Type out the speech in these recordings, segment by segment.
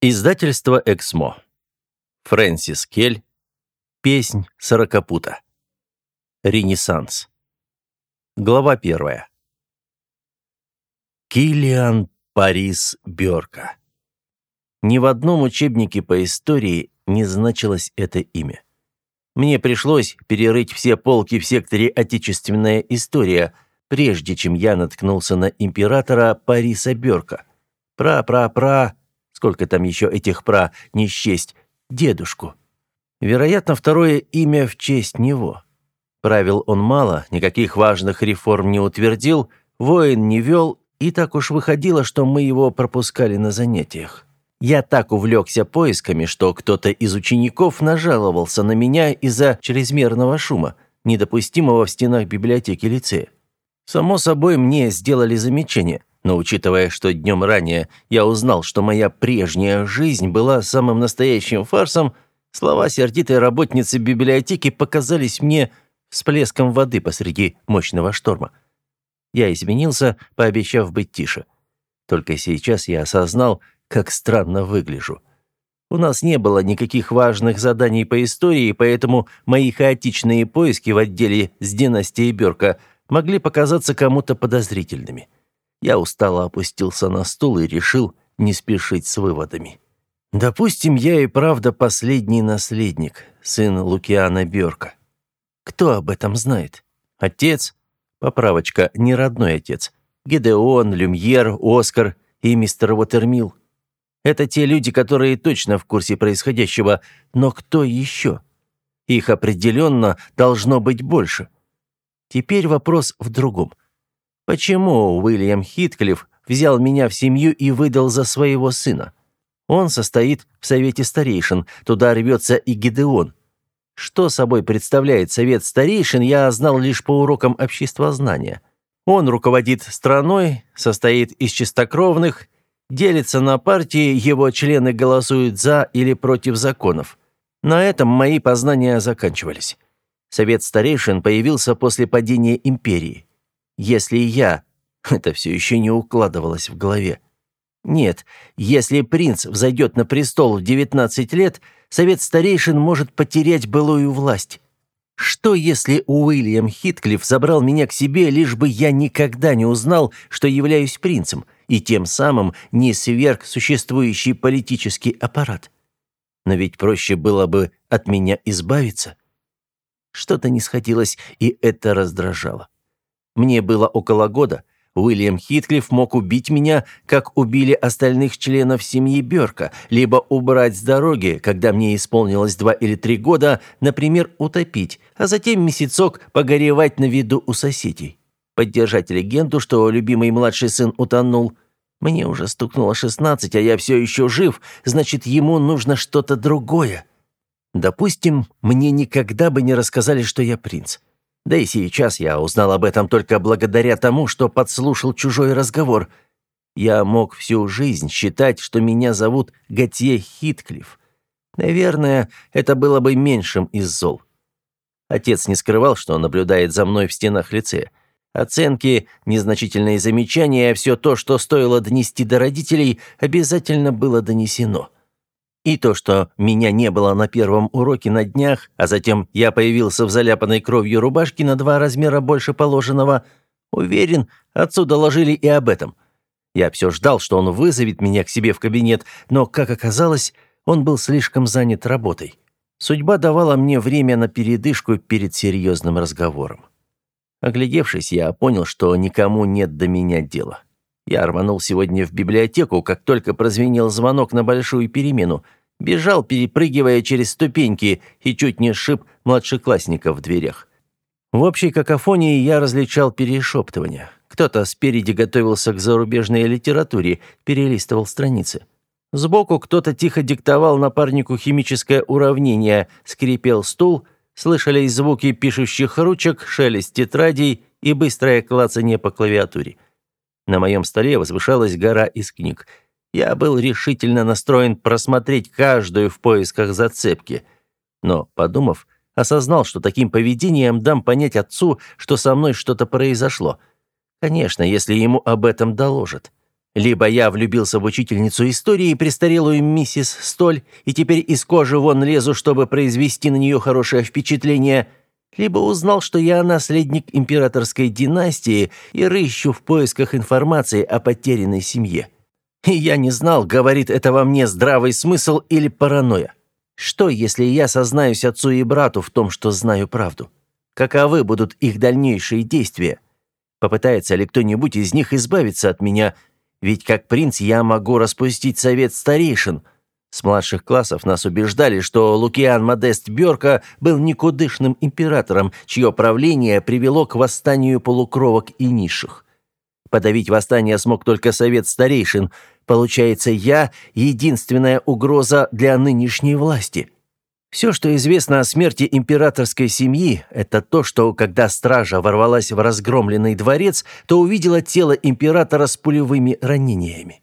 Издательство «Эксмо». Фрэнсис Кель. Песнь сорокопута. Ренессанс. Глава первая. Килиан Парис Бёрка. Ни в одном учебнике по истории не значилось это имя. Мне пришлось перерыть все полки в секторе «Отечественная история», прежде чем я наткнулся на императора Париса Бёрка. Пра-пра-пра Сколько там еще этих пра, не счесть, дедушку. Вероятно, второе имя в честь него. Правил он мало, никаких важных реформ не утвердил, воин не вел, и так уж выходило, что мы его пропускали на занятиях. Я так увлекся поисками, что кто-то из учеников нажаловался на меня из-за чрезмерного шума, недопустимого в стенах библиотеки лицея. Само собой, мне сделали замечание. Но учитывая, что днем ранее я узнал, что моя прежняя жизнь была самым настоящим фарсом, слова сердитой работницы библиотеки показались мне всплеском воды посреди мощного шторма. Я изменился, пообещав быть тише. Только сейчас я осознал, как странно выгляжу. У нас не было никаких важных заданий по истории, поэтому мои хаотичные поиски в отделе с династией Бёрка могли показаться кому-то подозрительными. Я устало опустился на стул и решил не спешить с выводами. Допустим, я и правда последний наследник, сын Лукиана Бёрка. Кто об этом знает? Отец? Поправочка, не родной отец. Гедеон, Люмьер, Оскар и мистер Уотермилл. Это те люди, которые точно в курсе происходящего, но кто еще? Их определенно должно быть больше. Теперь вопрос в другом – Почему Уильям Хитклифф взял меня в семью и выдал за своего сына? Он состоит в совете старейшин, туда рвется и Гидеон. Что собой представляет совет старейшин, я знал лишь по урокам обществознания. Он руководит страной, состоит из чистокровных, делится на партии, его члены голосуют за или против законов. На этом мои познания заканчивались. Совет старейшин появился после падения империи. Если я... Это все еще не укладывалось в голове. Нет, если принц взойдет на престол в 19 лет, совет старейшин может потерять былую власть. Что, если Уильям Хитклифф забрал меня к себе, лишь бы я никогда не узнал, что являюсь принцем, и тем самым не сверг существующий политический аппарат? Но ведь проще было бы от меня избавиться. Что-то не сходилось, и это раздражало. Мне было около года. Уильям Хитклифф мог убить меня, как убили остальных членов семьи Бёрка, либо убрать с дороги, когда мне исполнилось два или три года, например, утопить, а затем месяцок погоревать на виду у соседей. Поддержать легенду, что любимый младший сын утонул. Мне уже стукнуло шестнадцать, а я все еще жив, значит, ему нужно что-то другое. Допустим, мне никогда бы не рассказали, что я принц. Да и сейчас я узнал об этом только благодаря тому, что подслушал чужой разговор. Я мог всю жизнь считать, что меня зовут Готье Хитклифф. Наверное, это было бы меньшим из зол. Отец не скрывал, что наблюдает за мной в стенах лицея. Оценки, незначительные замечания, все то, что стоило донести до родителей, обязательно было донесено. И то, что меня не было на первом уроке на днях, а затем я появился в заляпанной кровью рубашке на два размера больше положенного, уверен, отцу доложили и об этом. Я все ждал, что он вызовет меня к себе в кабинет, но, как оказалось, он был слишком занят работой. Судьба давала мне время на передышку перед серьезным разговором. Оглядевшись, я понял, что никому нет до меня дела. Я рванул сегодня в библиотеку, как только прозвенел звонок на большую перемену – Бежал, перепрыгивая через ступеньки, и чуть не сшиб младшеклассника в дверях. В общей какофонии я различал перешептывания. Кто-то спереди готовился к зарубежной литературе, перелистывал страницы. Сбоку кто-то тихо диктовал напарнику химическое уравнение, скрипел стул, слышались звуки пишущих ручек, шелест тетрадей и быстрое клацание по клавиатуре. На моем столе возвышалась гора из книг – я был решительно настроен просмотреть каждую в поисках зацепки. Но, подумав, осознал, что таким поведением дам понять отцу, что со мной что-то произошло. Конечно, если ему об этом доложат. Либо я влюбился в учительницу истории, престарелую миссис Столь, и теперь из кожи вон лезу, чтобы произвести на нее хорошее впечатление, либо узнал, что я наследник императорской династии и рыщу в поисках информации о потерянной семье. И я не знал, говорит это во мне здравый смысл или паранойя. Что, если я сознаюсь отцу и брату в том, что знаю правду? Каковы будут их дальнейшие действия? Попытается ли кто-нибудь из них избавиться от меня? Ведь как принц я могу распустить совет старейшин. С младших классов нас убеждали, что Лукиан Модест Бёрка был никудышным императором, чье правление привело к восстанию полукровок и низших. Подавить восстание смог только совет старейшин. Получается, я — единственная угроза для нынешней власти. Все, что известно о смерти императорской семьи, это то, что, когда стража ворвалась в разгромленный дворец, то увидела тело императора с пулевыми ранениями.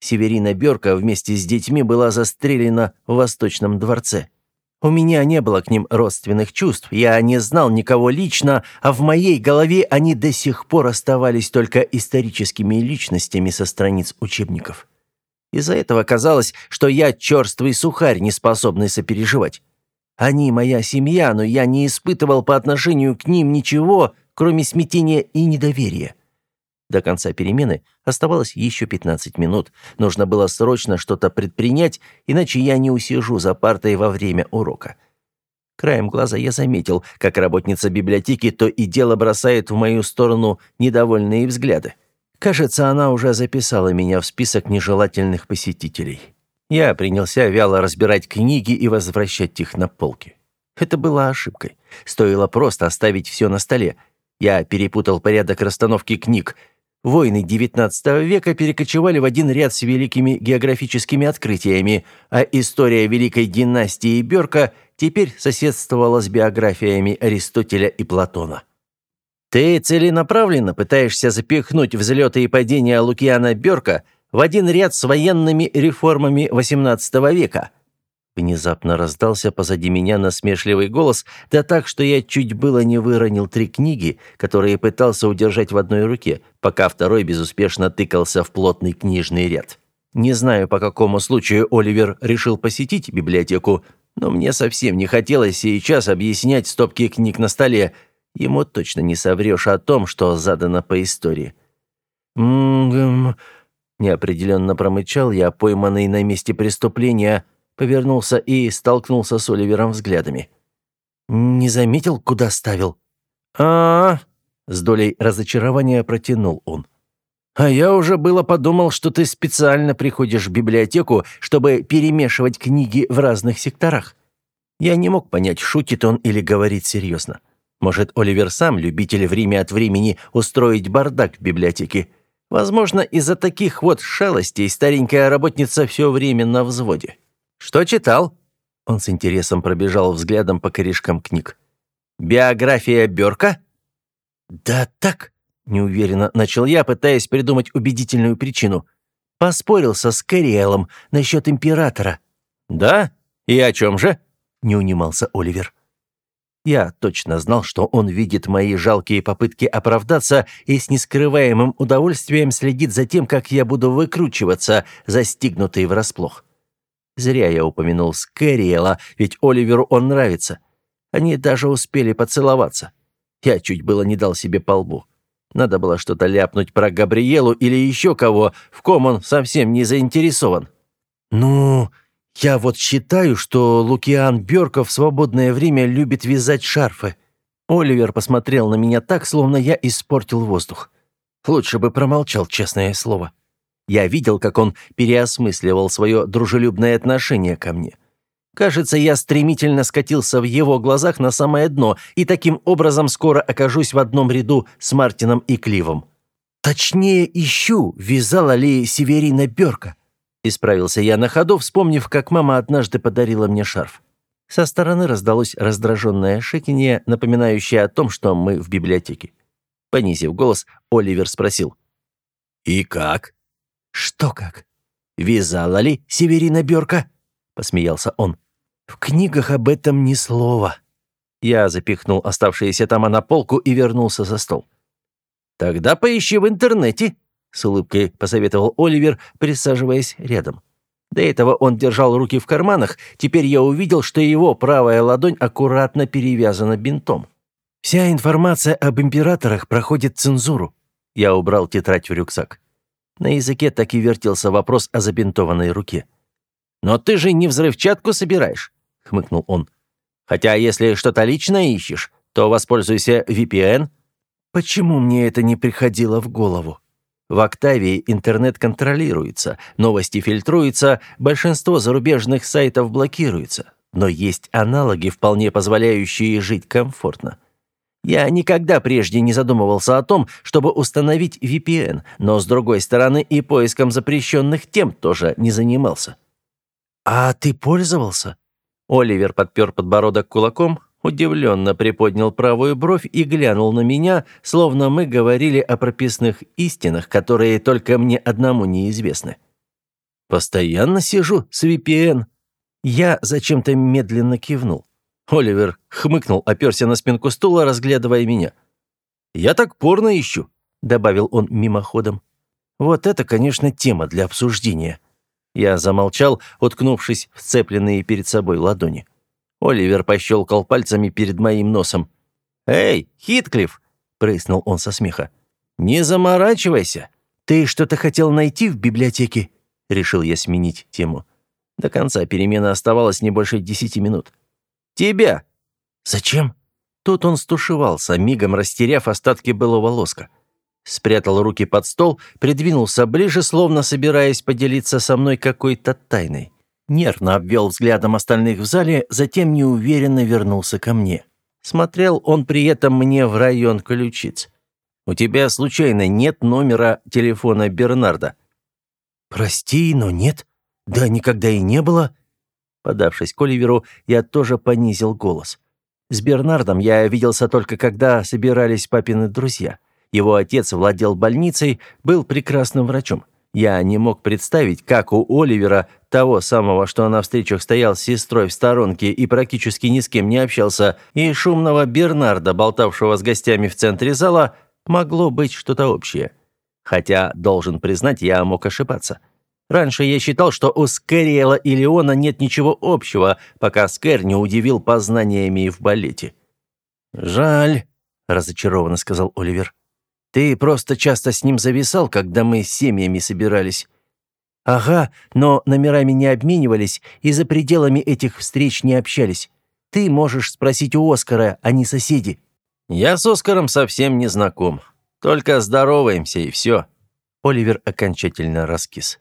Северина Берка вместе с детьми была застрелена в Восточном дворце. У меня не было к ним родственных чувств, я не знал никого лично, а в моей голове они до сих пор оставались только историческими личностями со страниц учебников. Из-за этого казалось, что я черствый сухарь, не способный сопереживать. Они моя семья, но я не испытывал по отношению к ним ничего, кроме смятения и недоверия. До конца перемены оставалось еще 15 минут. Нужно было срочно что-то предпринять, иначе я не усижу за партой во время урока. Краем глаза я заметил, как работница библиотеки то и дело бросает в мою сторону недовольные взгляды. Кажется, она уже записала меня в список нежелательных посетителей. Я принялся вяло разбирать книги и возвращать их на полки. Это была ошибкой. Стоило просто оставить все на столе. Я перепутал порядок расстановки книг. Войны XIX века перекочевали в один ряд с великими географическими открытиями, а история Великой династии Бёрка теперь соседствовала с биографиями Аристотеля и Платона. Ты целенаправленно пытаешься запихнуть взлеты и падения Лукиана Бёрка в один ряд с военными реформами XVIII века. Внезапно раздался позади меня насмешливый голос, да так, что я чуть было не выронил три книги, которые пытался удержать в одной руке, пока второй безуспешно тыкался в плотный книжный ряд. Не знаю, по какому случаю Оливер решил посетить библиотеку, но мне совсем не хотелось сейчас объяснять стопки книг на столе, Ему точно не соврешь о том, что задано по истории. «М-гм...» Неопределенно промычал я, пойманный на месте преступления, повернулся и столкнулся с Оливером взглядами. «Не заметил, куда ставил?» а, -а, -а с долей разочарования протянул он. «А я уже было подумал, что ты специально приходишь в библиотеку, чтобы перемешивать книги в разных секторах». Я не мог понять, шутит он или говорит серьезно. Может, Оливер сам любитель время от времени устроить бардак в библиотеке. Возможно, из-за таких вот шалостей старенькая работница все время на взводе. «Что читал?» Он с интересом пробежал взглядом по корешкам книг. «Биография Бёрка?» «Да так», — неуверенно начал я, пытаясь придумать убедительную причину. «Поспорился с Кэриэлом насчет императора». «Да? И о чем же?» — не унимался Оливер. Я точно знал, что он видит мои жалкие попытки оправдаться и с нескрываемым удовольствием следит за тем, как я буду выкручиваться, застигнутый врасплох. Зря я упомянул Скэриэла, ведь Оливеру он нравится. Они даже успели поцеловаться. Я чуть было не дал себе по лбу. Надо было что-то ляпнуть про Габриэлу или еще кого, в ком он совсем не заинтересован. «Ну...» Я вот считаю, что Лукиан Бёрка в свободное время любит вязать шарфы. Оливер посмотрел на меня так, словно я испортил воздух. Лучше бы промолчал, честное слово. Я видел, как он переосмысливал свое дружелюбное отношение ко мне. Кажется, я стремительно скатился в его глазах на самое дно и таким образом скоро окажусь в одном ряду с Мартином и Кливом. Точнее, ищу, вязала ли Северина Бёрка. Исправился я на ходу, вспомнив, как мама однажды подарила мне шарф. Со стороны раздалось раздраженное шиканье, напоминающее о том, что мы в библиотеке. Понизив голос, Оливер спросил. «И как?» «Что как?» «Вязала ли Северина Бёрка?» — посмеялся он. «В книгах об этом ни слова». Я запихнул оставшиеся тома на полку и вернулся за стол. «Тогда поищи в интернете», с улыбкой посоветовал Оливер, присаживаясь рядом. До этого он держал руки в карманах, теперь я увидел, что его правая ладонь аккуратно перевязана бинтом. Вся информация об императорах проходит цензуру. Я убрал тетрадь в рюкзак. На языке так и вертелся вопрос о забинтованной руке. «Но ты же не взрывчатку собираешь», — хмыкнул он. «Хотя если что-то личное ищешь, то воспользуйся VPN». Почему мне это не приходило в голову? В Октавии интернет контролируется, новости фильтруются, большинство зарубежных сайтов блокируется. Но есть аналоги, вполне позволяющие жить комфортно. Я никогда прежде не задумывался о том, чтобы установить VPN, но, с другой стороны, и поиском запрещенных тем тоже не занимался. «А ты пользовался?» Оливер подпер подбородок кулаком, удивленно приподнял правую бровь и глянул на меня, словно мы говорили о прописных истинах, которые только мне одному неизвестны. «Постоянно сижу с VPN». Я зачем-то медленно кивнул. Оливер хмыкнул, оперся на спинку стула, разглядывая меня. «Я так порно ищу», — добавил он мимоходом. «Вот это, конечно, тема для обсуждения». Я замолчал, уткнувшись в цепленные перед собой ладони. Оливер пощелкал пальцами перед моим носом. «Эй, Хитклифф!» — прыснул он со смеха. «Не заморачивайся! Ты что-то хотел найти в библиотеке?» Решил я сменить тему. До конца перемены оставалось не больше десяти минут. «Тебя!» «Зачем?» Тут он стушевался, мигом растеряв остатки былого лоска. Спрятал руки под стол, придвинулся ближе, словно собираясь поделиться со мной какой-то тайной. Нервно обвел взглядом остальных в зале, затем неуверенно вернулся ко мне. Смотрел он при этом мне в район ключиц. «У тебя, случайно, нет номера телефона Бернарда?» «Прости, но нет. Да никогда и не было». Подавшись к Оливеру, я тоже понизил голос. С Бернардом я виделся только когда собирались папины друзья. Его отец владел больницей, был прекрасным врачом. Я не мог представить, как у Оливера, того самого, что на встречах стоял с сестрой в сторонке и практически ни с кем не общался, и шумного Бернарда, болтавшего с гостями в центре зала, могло быть что-то общее. Хотя, должен признать, я мог ошибаться. Раньше я считал, что у Скэриэла и Леона нет ничего общего, пока Скэр не удивил познаниями в балете. «Жаль», — разочарованно сказал Оливер. Ты просто часто с ним зависал, когда мы с семьями собирались. Ага, но номерами не обменивались и за пределами этих встреч не общались. Ты можешь спросить у Оскара, а не соседи. Я с Оскаром совсем не знаком. Только здороваемся и все. Оливер окончательно раскис.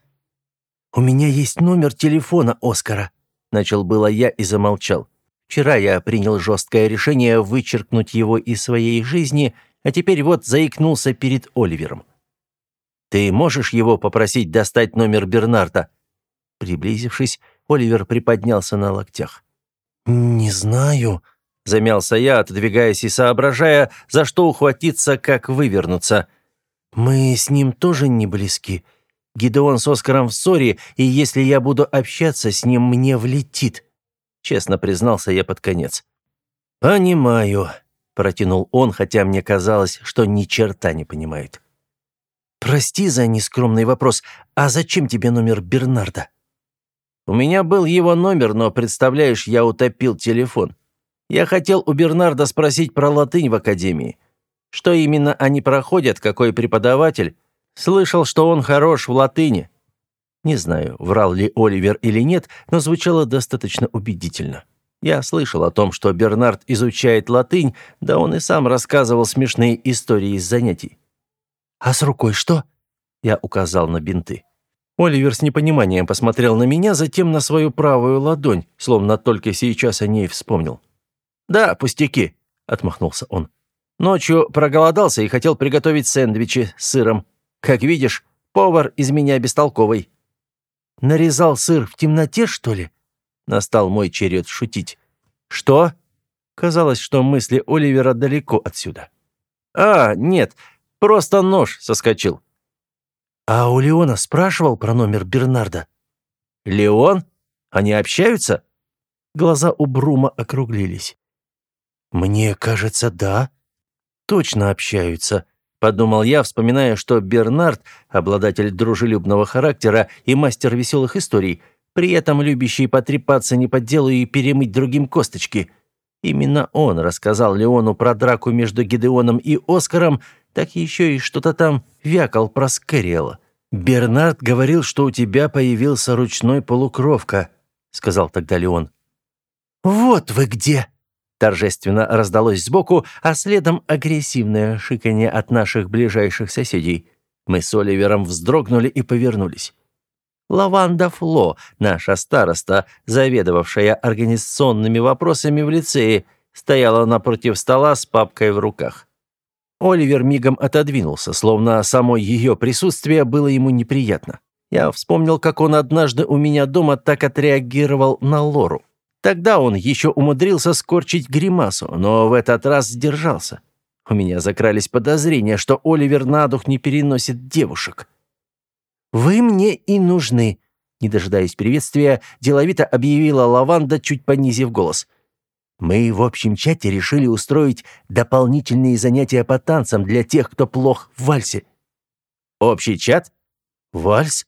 «У меня есть номер телефона Оскара», — начал было я и замолчал. Вчера я принял жесткое решение вычеркнуть его из своей жизни — а теперь вот заикнулся перед Оливером. «Ты можешь его попросить достать номер Бернарда?» Приблизившись, Оливер приподнялся на локтях. «Не знаю», — замялся я, отодвигаясь и соображая, за что ухватиться, как вывернуться. «Мы с ним тоже не близки. Гидеон с Оскаром в ссоре, и если я буду общаться с ним, мне влетит», — честно признался я под конец. «Понимаю», протянул он, хотя мне казалось, что ни черта не понимает. Прости за нескромный вопрос. А зачем тебе номер Бернарда? У меня был его номер, но представляешь, я утопил телефон. Я хотел у Бернарда спросить про латынь в академии. Что именно они проходят, какой преподаватель? Слышал, что он хорош в латыни. Не знаю, врал ли Оливер или нет, но звучало достаточно убедительно. Я слышал о том, что Бернард изучает латынь, да он и сам рассказывал смешные истории из занятий. «А с рукой что?» Я указал на бинты. Оливер с непониманием посмотрел на меня, затем на свою правую ладонь, словно только сейчас о ней вспомнил. «Да, пустяки», — отмахнулся он. «Ночью проголодался и хотел приготовить сэндвичи с сыром. Как видишь, повар из меня бестолковый». «Нарезал сыр в темноте, что ли?» Настал мой черед шутить. «Что?» Казалось, что мысли Оливера далеко отсюда. «А, нет, просто нож соскочил». «А у Леона спрашивал про номер Бернарда?» «Леон? Они общаются?» Глаза у Брума округлились. «Мне кажется, да. Точно общаются», — подумал я, вспоминая, что Бернард, обладатель дружелюбного характера и мастер веселых историй, при этом любящий потрепаться не по делу и перемыть другим косточки. Именно он рассказал Леону про драку между Гидеоном и Оскаром, так еще и что-то там вякал про Скэриэла. «Бернард говорил, что у тебя появился ручной полукровка», — сказал тогда Леон. «Вот вы где!» Торжественно раздалось сбоку, а следом агрессивное шиканье от наших ближайших соседей. Мы с Оливером вздрогнули и повернулись. Лаванда Фло, наша староста, заведовавшая организационными вопросами в лицее, стояла напротив стола с папкой в руках. Оливер мигом отодвинулся, словно само ее присутствие было ему неприятно. Я вспомнил, как он однажды у меня дома так отреагировал на Лору. Тогда он еще умудрился скорчить гримасу, но в этот раз сдержался. У меня закрались подозрения, что Оливер на дух не переносит девушек. «Вы мне и нужны», — не дожидаясь приветствия, деловито объявила Лаванда, чуть понизив голос. «Мы в общем чате решили устроить дополнительные занятия по танцам для тех, кто плох в вальсе». «Общий чат? Вальс?»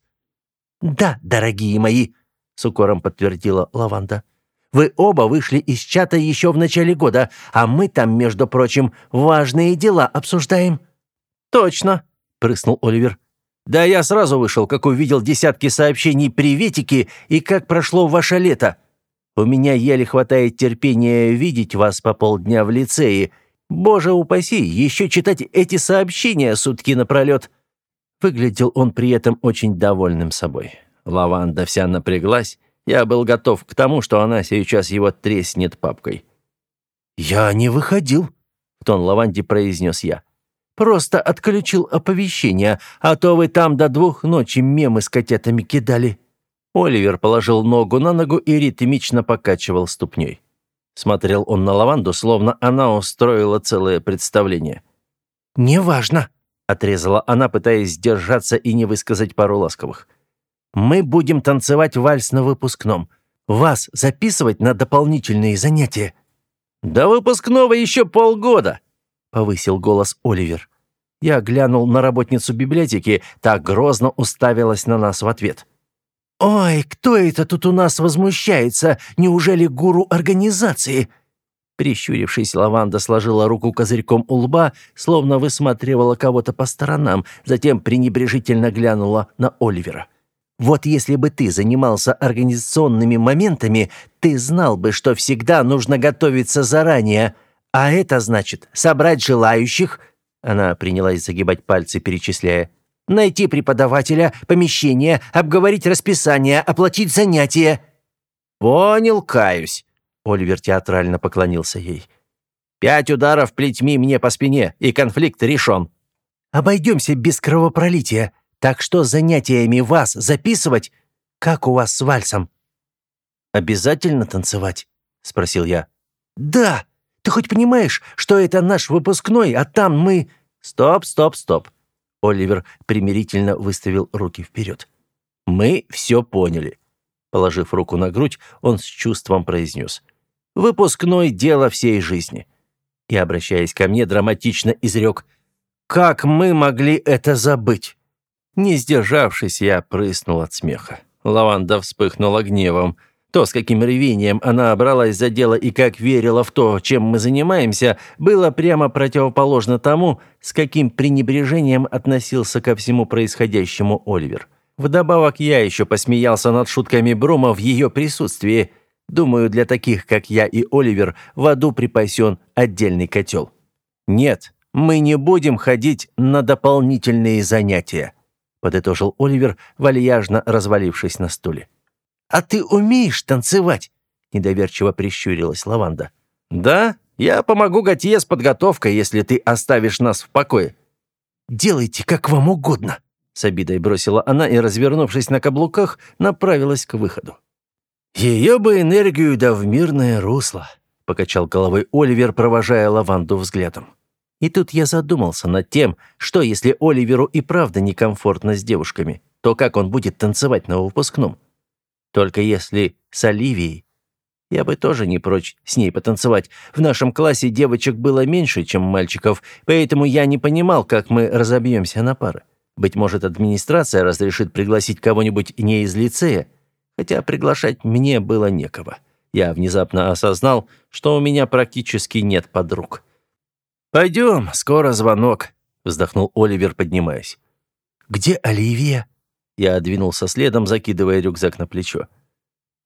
«Да, дорогие мои», — с укором подтвердила Лаванда. Вы оба вышли из чата еще в начале года, а мы там, между прочим, важные дела обсуждаем». «Точно», — прыснул Оливер. «Да я сразу вышел, как увидел десятки сообщений «Приветики» и как прошло ваше лето. У меня еле хватает терпения видеть вас по полдня в лицее. Боже упаси, еще читать эти сообщения сутки напролет». Выглядел он при этом очень довольным собой. Лаванда вся напряглась, я был готов к тому, что она сейчас его треснет папкой. «Я не выходил», — в тон Лаванди произнес я. «Просто отключил оповещение, а то вы там до двух ночи мемы с котятами кидали». Оливер положил ногу на ногу и ритмично покачивал ступней. Смотрел он на Лаванду, словно она устроила целое представление. «Неважно», — отрезала она, пытаясь сдержаться и не высказать пару ласковых. Мы будем танцевать вальс на выпускном. Вас записывать на дополнительные занятия». «До выпускного еще полгода», — повысил голос Оливер. Я глянул на работницу библиотеки, так грозно уставилась на нас в ответ. «Ой, кто это тут у нас возмущается? Неужели гуру организации?» Прищурившись, Лаванда сложила руку козырьком у лба, словно высматривала кого-то по сторонам, затем пренебрежительно глянула на Оливера. Вот если бы ты занимался организационными моментами, ты знал бы, что всегда нужно готовиться заранее. А это значит собрать желающих, она принялась загибать пальцы, перечисляя, найти преподавателя, помещение, обговорить расписание, оплатить занятия. Понял, каюсь. Оливер театрально поклонился ей. Пять ударов плетьми мне по спине, и конфликт решен. Обойдемся без кровопролития. Так что занятиями вас записывать? Как у вас с вальсом?» «Обязательно танцевать?» — спросил я. «Да! Ты хоть понимаешь, что это наш выпускной, а там мы...» «Стоп, стоп, стоп!» Оливер примирительно выставил руки вперед. «Мы все поняли». Положив руку на грудь, он с чувством произнес. «Выпускной — дело всей жизни». И, обращаясь ко мне, драматично изрек. «Как мы могли это забыть?» Не сдержавшись, я прыснул от смеха. Лаванда вспыхнула гневом. То, с каким ревением она бралась за дело и как верила в то, чем мы занимаемся, было прямо противоположно тому, с каким пренебрежением относился ко всему происходящему Оливер. Вдобавок я еще посмеялся над шутками Брома в ее присутствии. Думаю, для таких, как я и Оливер, в аду припасен отдельный котел. Нет, мы не будем ходить на дополнительные занятия подытожил Оливер, вальяжно развалившись на стуле. «А ты умеешь танцевать?» — недоверчиво прищурилась Лаванда. «Да, я помогу Готье с подготовкой, если ты оставишь нас в покое». «Делайте, как вам угодно», — с обидой бросила она и, развернувшись на каблуках, направилась к выходу. «Ее бы энергию да в мирное русло», — покачал головой Оливер, провожая Лаванду взглядом. И тут я задумался над тем, что если Оливеру и правда некомфортно с девушками, то как он будет танцевать на выпускном? Только если с Оливией. Я бы тоже не прочь с ней потанцевать. В нашем классе девочек было меньше, чем мальчиков, поэтому я не понимал, как мы разобьемся на пары. Быть может, администрация разрешит пригласить кого-нибудь не из лицея, хотя приглашать мне было некого. Я внезапно осознал, что у меня практически нет подруг. «Пойдем, скоро звонок», — вздохнул Оливер, поднимаясь. «Где Оливия?» Я двинулся следом, закидывая рюкзак на плечо.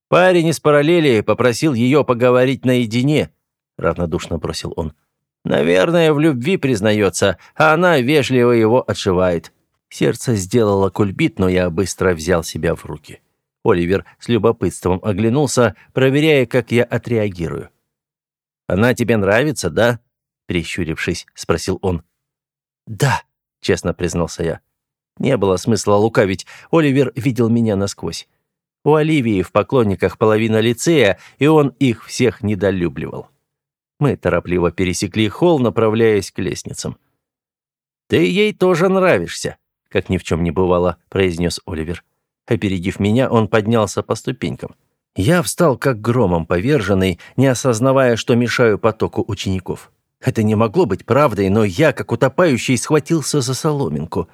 «Парень из параллели попросил ее поговорить наедине», — равнодушно бросил он. «Наверное, в любви признается, а она вежливо его отшивает». Сердце сделало кульбит, но я быстро взял себя в руки. Оливер с любопытством оглянулся, проверяя, как я отреагирую. «Она тебе нравится, да?» Прищурившись, спросил он. «Да», — честно признался я. Не было смысла лукавить, Оливер видел меня насквозь. У Оливии в поклонниках половина лицея, и он их всех недолюбливал. Мы торопливо пересекли холл, направляясь к лестницам. «Ты ей тоже нравишься», как ни в чем не бывало», — произнес Оливер. Опередив меня, он поднялся по ступенькам. Я встал как громом поверженный, не осознавая, что мешаю потоку учеников. Это не могло быть правдой, но я, как утопающий, схватился за соломинку.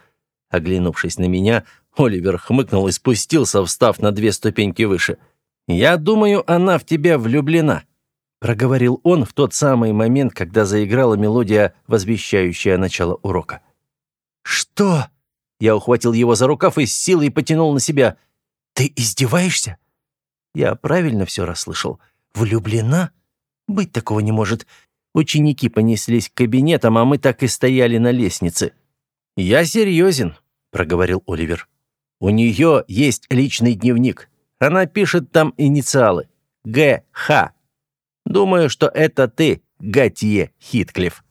Оглянувшись на меня, Оливер хмыкнул и спустился, встав на две ступеньки выше. «Я думаю, она в тебя влюблена», — проговорил он в тот самый момент, когда заиграла мелодия, возвещающая начало урока. «Что?» Я ухватил его за рукав и с силой потянул на себя. «Ты издеваешься?» Я правильно все расслышал. «Влюблена? Быть такого не может. Ученики понеслись к кабинетам, а мы так и стояли на лестнице. «Я серьезен», — проговорил Оливер. «У нее есть личный дневник. Она пишет там инициалы. Г. Х. Думаю, что это ты, Гатье Хитклифф».